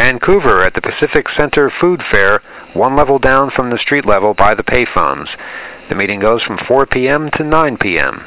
Vancouver at the Pacific Center Food Fair, one level down from the street level by the payphones. The meeting goes from 4 p.m. to 9 p.m.